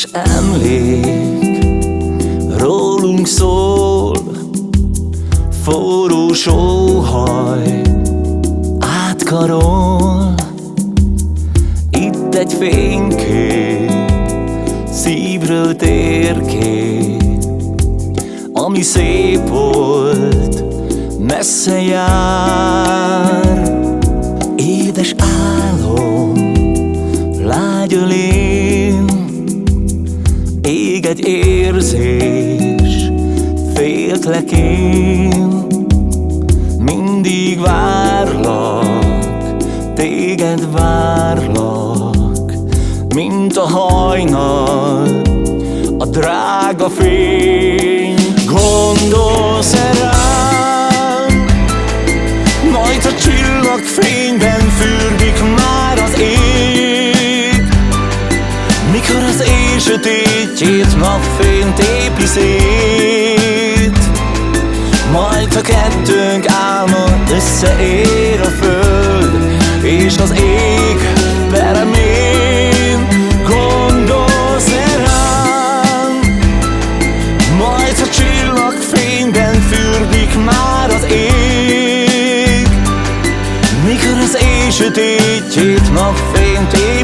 Édes emlék. Rólunk szól Forró sóhaj Átkarol. Itt egy fénykép Szívről térkép Ami szép volt Messze jár egy érzés Féltlek én. Mindig várlak Téged várlak Mint a hajnal A drága fény. Gondolsz-e sötétjét napfény tépi szét Majd a kettőnk álma összeér a föld És az ég peremén Gondolsz-e rám. Majd a csillagfényben fürdik már az ég Mikor az éj sötétjét napfény tépi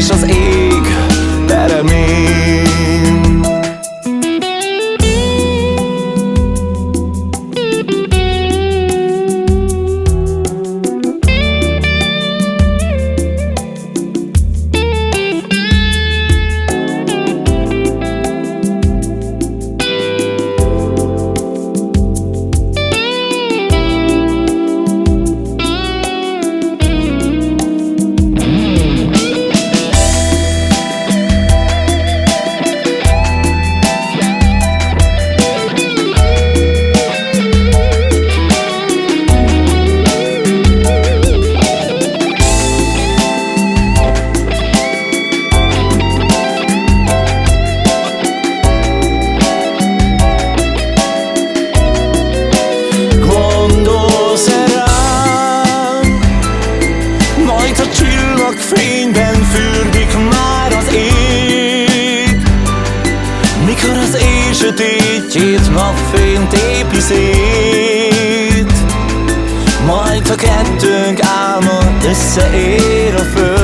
És az csillagfényben fürdik már az ég. Mikor az éj sötétjét napfény tépi szét. Majd a kettőnk álma összeér a föld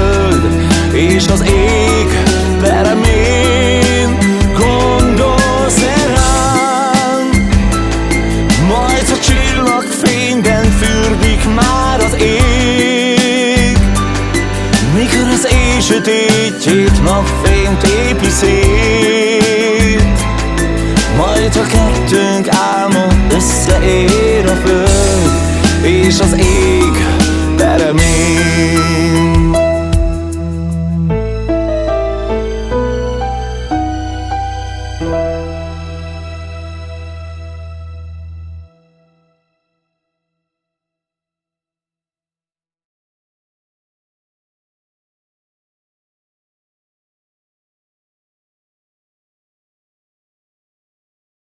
Mikor az éj sötétjét napfény tépi szét Majd a összeér